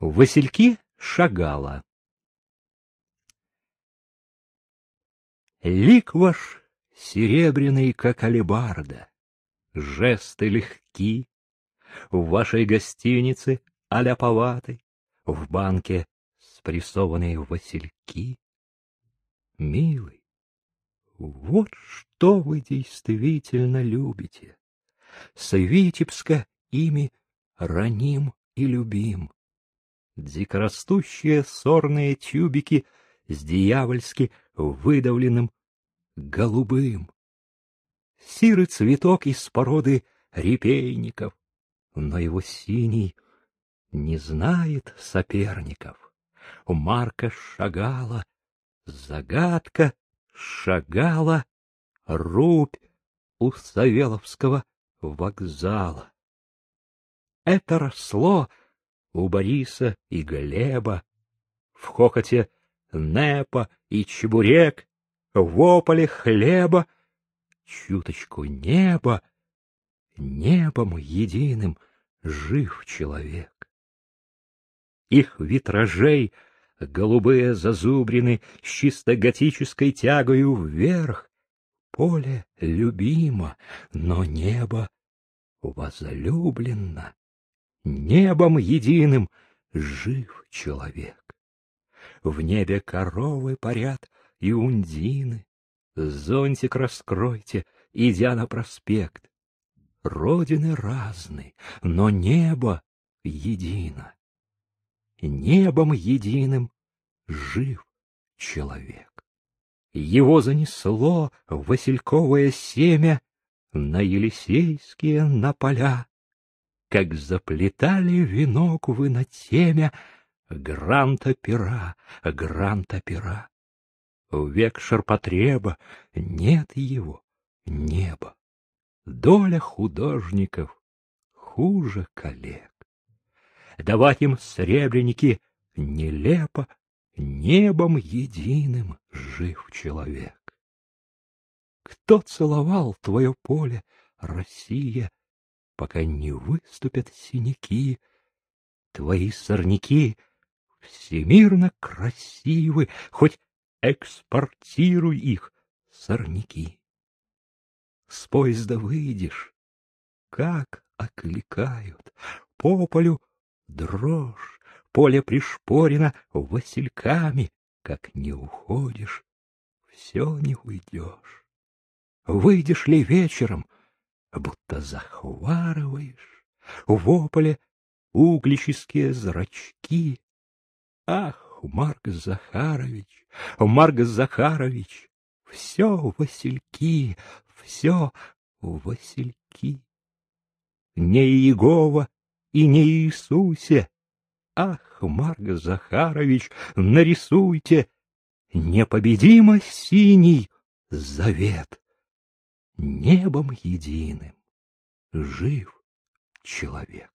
Васильки шагала. Лик ваш серебряный, как алебарда, Жесты легки, В вашей гостинице аляповаты, В банке спрессованные васильки. Милый, вот что вы действительно любите. С Витебска ими раним и любим. Дикорастущие сорные тюбики с дьявольски выдавленным голубым. Сирый цветок из породы репейников, но его синий не знает соперников. Марка шагала, загадка шагала, рубь у Савеловского вокзала. Это росло у Бориса и Глеба, в хохоте Непа и Чебурек, в ополе хлеба, чуточку неба, небом единым жив человек. Их витражей голубые зазубрины с чисто готической тягою вверх. Поле любимо, но небо возлюбленно. Небом единым жив человек. В небе коровы парят и ундины. Зонтик раскройте, идя на проспект. Родины разны, но небо едино. Небом единым жив человек. Его занесло васильковое семя на Елисейские на поля, как заплетали венок вы на темя гранта пера, гранта пера. В век ширпотреба нет его неба. Доля художников хуже коллег. Давать им сребреники нелепо, небом единым жив человек. Кто целовал твое поле, Россия, пока не выступят синяки? Твои сорняки всемирно красивы, хоть экспортируй их, сорняки. С поезда выйдешь, как окликают, по полю дрожь, поле пришпорено васильками, как не уходишь, все не уйдешь. Выйдешь ли вечером, будто захварываешь, в ополе углические зрачки. Ах, Марк Захарович, Марк Захарович, все васильки, все васильки. Не Иегова и не Иисусе, ах, Марк Захарович, нарисуйте непобедимо синий завет. Небом единым жив человек.